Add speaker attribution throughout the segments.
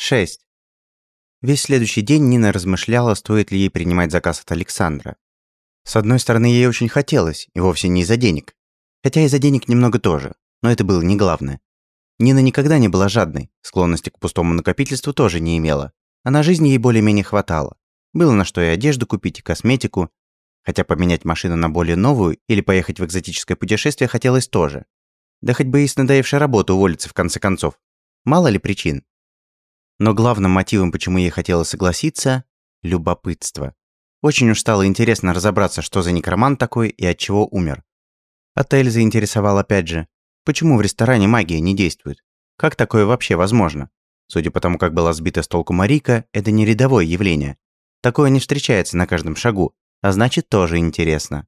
Speaker 1: 6. Весь следующий день Нина размышляла, стоит ли ей принимать заказ от Александра. С одной стороны, ей очень хотелось, и вовсе не из-за денег. Хотя из-за денег немного тоже, но это было не главное. Нина никогда не была жадной, склонности к пустому накопительству тоже не имела. А на жизнь ей более-менее хватало. Было на что и одежду купить, и косметику. Хотя поменять машину на более новую или поехать в экзотическое путешествие хотелось тоже. Да хоть бы и с надоевшей работы уволиться в конце концов. Мало ли причин. Но главным мотивом, почему ей хотелось согласиться – любопытство. Очень уж стало интересно разобраться, что за некромант такой и от чего умер. Отель заинтересовал опять же. Почему в ресторане магия не действует? Как такое вообще возможно? Судя по тому, как была сбита с толку Марика, это не рядовое явление. Такое не встречается на каждом шагу, а значит тоже интересно.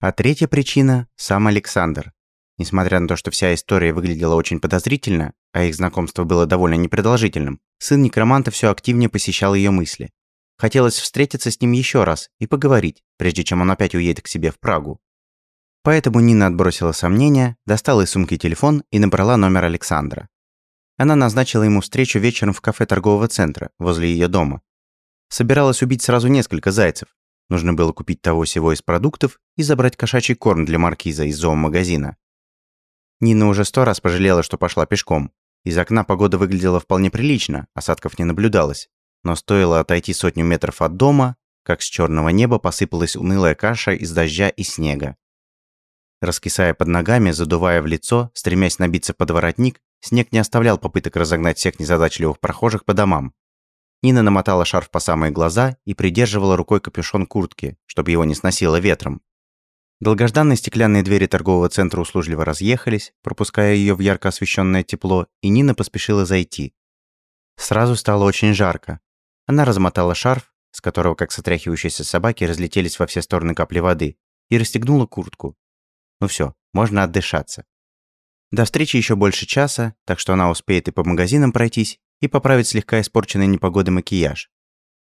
Speaker 1: А третья причина – сам Александр. Несмотря на то, что вся история выглядела очень подозрительно, а их знакомство было довольно непродолжительным, сын некроманта все активнее посещал ее мысли. Хотелось встретиться с ним еще раз и поговорить, прежде чем он опять уедет к себе в Прагу. Поэтому Нина отбросила сомнения, достала из сумки телефон и набрала номер Александра. Она назначила ему встречу вечером в кафе торгового центра, возле ее дома. Собиралась убить сразу несколько зайцев. Нужно было купить того всего из продуктов и забрать кошачий корм для маркиза из зоомагазина. Нина уже сто раз пожалела, что пошла пешком. Из окна погода выглядела вполне прилично, осадков не наблюдалось. Но стоило отойти сотню метров от дома, как с черного неба посыпалась унылая каша из дождя и снега. Раскисая под ногами, задувая в лицо, стремясь набиться под воротник, снег не оставлял попыток разогнать всех незадачливых прохожих по домам. Нина намотала шарф по самые глаза и придерживала рукой капюшон куртки, чтобы его не сносило ветром. Долгожданные стеклянные двери торгового центра услужливо разъехались, пропуская ее в ярко освещенное тепло, и Нина поспешила зайти. Сразу стало очень жарко. Она размотала шарф, с которого, как сотряхивающиеся собаки, разлетелись во все стороны капли воды, и расстегнула куртку. Ну все, можно отдышаться. До встречи еще больше часа, так что она успеет и по магазинам пройтись, и поправить слегка испорченный непогодой макияж.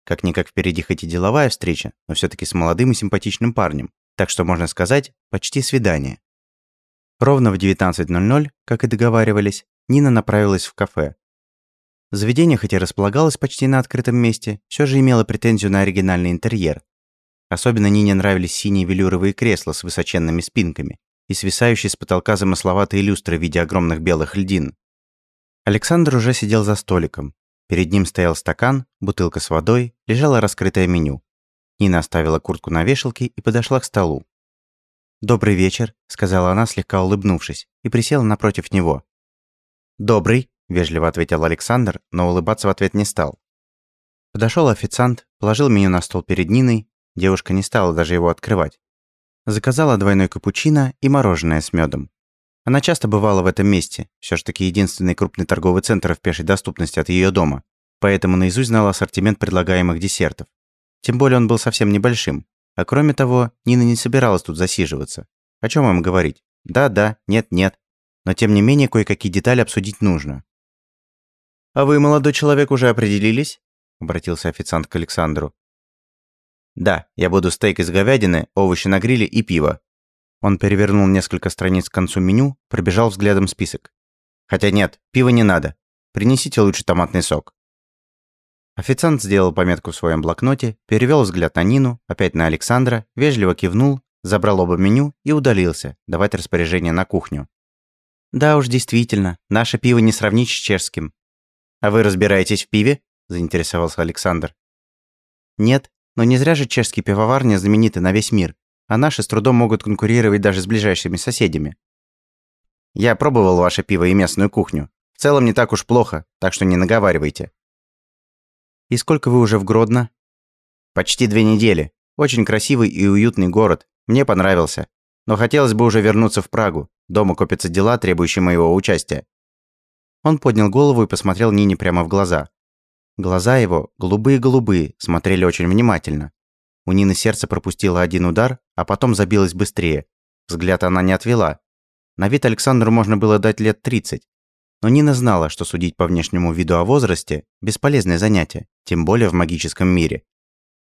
Speaker 1: Как-никак впереди хоть и деловая встреча, но все таки с молодым и симпатичным парнем, так что, можно сказать, почти свидание. Ровно в 19.00, как и договаривались, Нина направилась в кафе. Заведение, хотя располагалось почти на открытом месте, все же имело претензию на оригинальный интерьер. Особенно Нине нравились синие велюровые кресла с высоченными спинками и свисающие с потолка замысловатые люстры в виде огромных белых льдин. Александр уже сидел за столиком. Перед ним стоял стакан, бутылка с водой, лежало раскрытое меню. Нина оставила куртку на вешалке и подошла к столу. «Добрый вечер», — сказала она, слегка улыбнувшись, и присела напротив него. «Добрый», — вежливо ответил Александр, но улыбаться в ответ не стал. Подошел официант, положил меню на стол перед Ниной, девушка не стала даже его открывать. Заказала двойной капучино и мороженое с медом. Она часто бывала в этом месте, все ж таки единственный крупный торговый центр в пешей доступности от ее дома, поэтому наизусть знала ассортимент предлагаемых десертов. Тем более он был совсем небольшим. А кроме того, Нина не собиралась тут засиживаться. О чем им говорить? Да-да, нет-нет. Но тем не менее, кое-какие детали обсудить нужно. «А вы, молодой человек, уже определились?» Обратился официант к Александру. «Да, я буду стейк из говядины, овощи на гриле и пиво». Он перевернул несколько страниц к концу меню, пробежал взглядом список. «Хотя нет, пива не надо. Принесите лучше томатный сок». Официант сделал пометку в своем блокноте, перевел взгляд на Нину, опять на Александра, вежливо кивнул, забрал оба меню и удалился, давать распоряжение на кухню. «Да уж, действительно, наше пиво не сравнить с чешским». «А вы разбираетесь в пиве?» – заинтересовался Александр. «Нет, но не зря же чешские пивоварни знамениты на весь мир, а наши с трудом могут конкурировать даже с ближайшими соседями». «Я пробовал ваше пиво и местную кухню. В целом не так уж плохо, так что не наговаривайте», «И сколько вы уже в Гродно?» «Почти две недели. Очень красивый и уютный город. Мне понравился. Но хотелось бы уже вернуться в Прагу. Дома копятся дела, требующие моего участия». Он поднял голову и посмотрел Нине прямо в глаза. Глаза его, голубые-голубые, смотрели очень внимательно. У Нины сердце пропустило один удар, а потом забилось быстрее. Взгляд она не отвела. На вид Александру можно было дать лет 30. Но Нина знала, что судить по внешнему виду о возрасте – бесполезное занятие, тем более в магическом мире.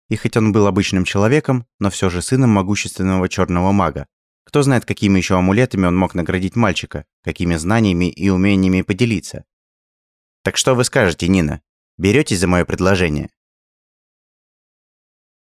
Speaker 1: И хоть он был обычным человеком, но все же сыном могущественного черного мага. Кто знает, какими еще амулетами он мог наградить мальчика, какими знаниями и умениями поделиться. Так что вы скажете, Нина? Беретесь за мое предложение?